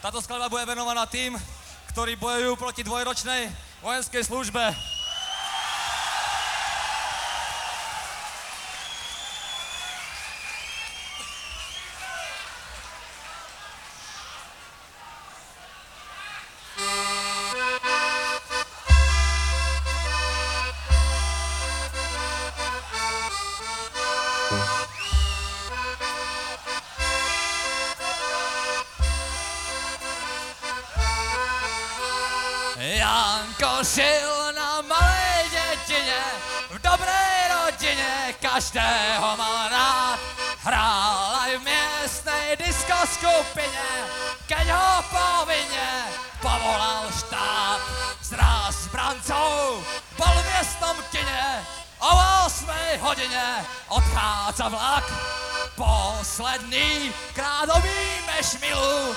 Tato skladba bude venovaná tým, ktorí bojujú proti dvojročnej vojenskej službe. Janko žil na malé dětině, v dobré rodině, každého mal rád. Hrál aj v městnej disco skupině, keď ho povinně povolal štát. Zraz s brancou bol v městnom kině, o 8 hodině odchádza vlak. Posledný krát ovíme šmilu